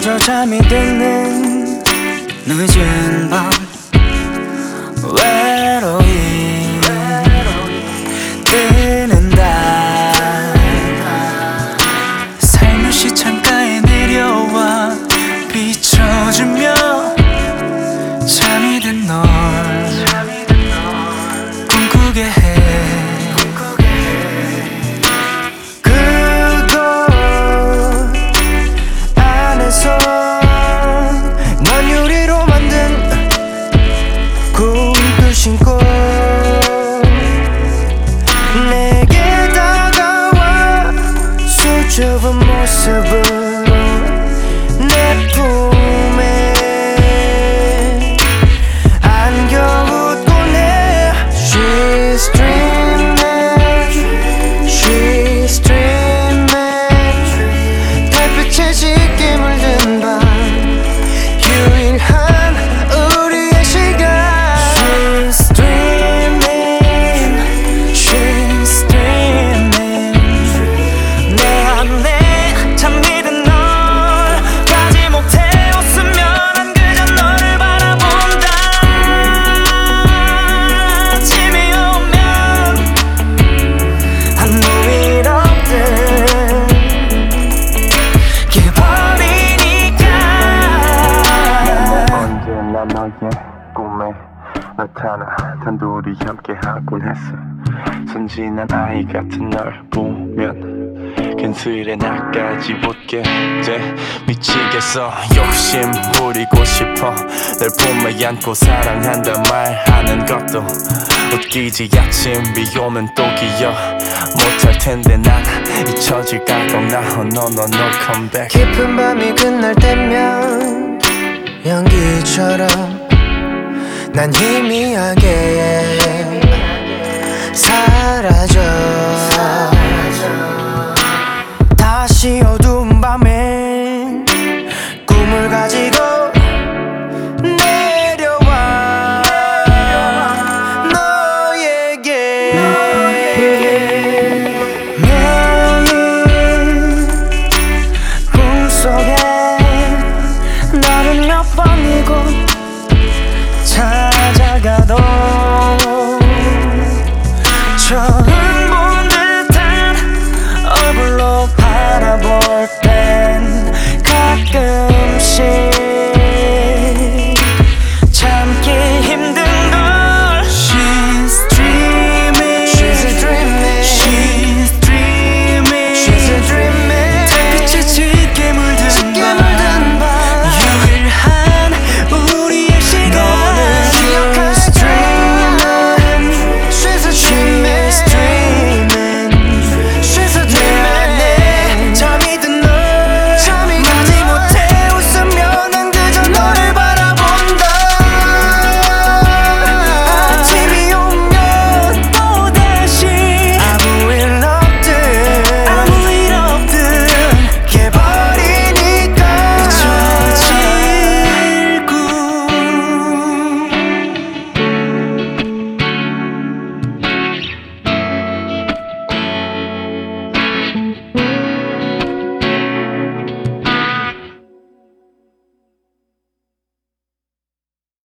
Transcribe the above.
잠이 드는 늦은 밤. 외로이 뜨는 달. 살며시 창가에 내려와 비춰주며 Çavım o sabır 나 너의 꿈에 나타나 단둘이 함께하곤 했어. 순진한 아이 같은 널 보면 근슬에 나까지 붙게 돼. 미치겠어. 욕심 부리고 싶어. 널 품에 안고 사랑한다 말하는 것도 웃기지. 아침 비 오면 또 기억 못할 텐데 난 잊혀질까 겁나 come back. 깊은 밤이 끝날 때면 연기처럼 난 희미하게 사라져